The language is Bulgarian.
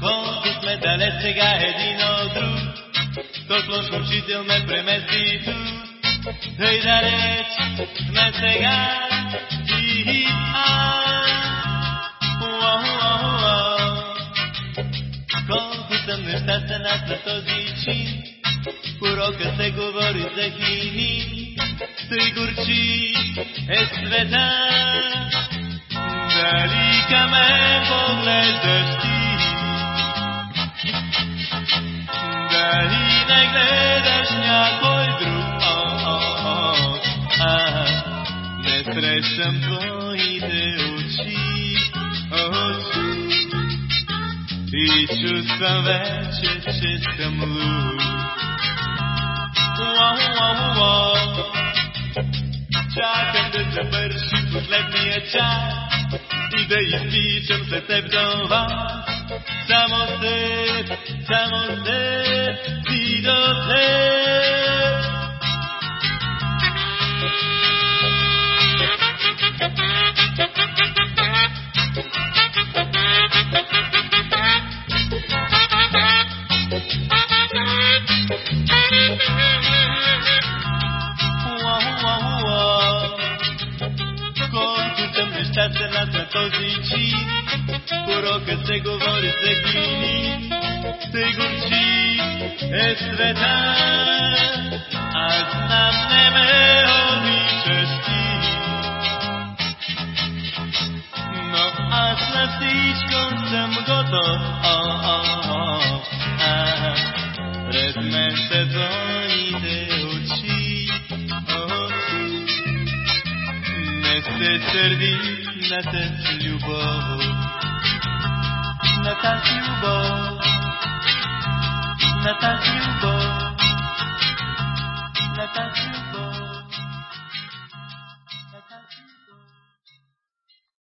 Колко сме далеч сега един от друг, лош учител ме премести тук. Тъй далеч сме сега. Уау. Колко съм нещастен аз на този чин, Урока се говори за хини, тъй горчи е света. Дали към мен поглеждаш ти? Дали не гледаш някой друг? О, о, о, а, не срещам твоите очи, очи. И чувствам вече, че съм луд. Чакам да завърши последния час и да изтичам след теб до вас. Само теб, само теб и до теб. Съм нещастен аз на този чин. Урока се говори за гини, тъй горчи е света. Аз знам не ме обичаш ти. Но аз на всичко съм Не се сърди на тази любов, на тази любов, на тази